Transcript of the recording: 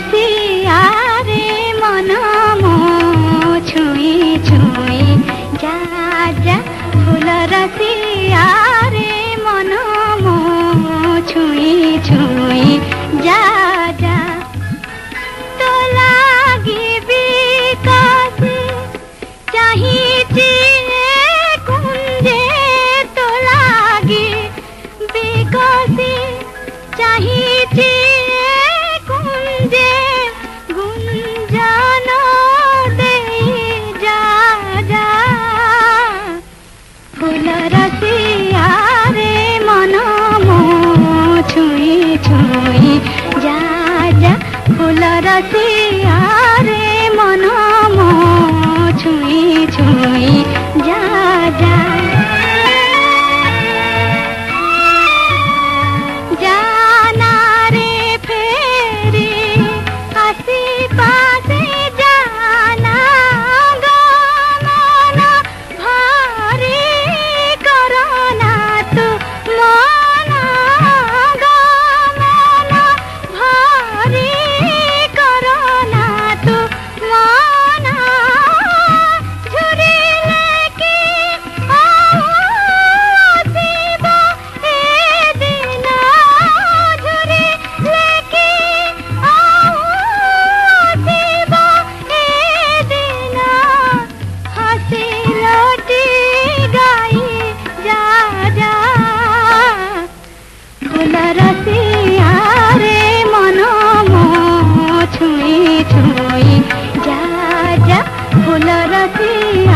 ଆସିଆରେ ମନ ମୋ ଛୁଇଁ ଛୁଇଁ ଯା ଯା ଫୁଲ ରସି así. ভোলা রাতে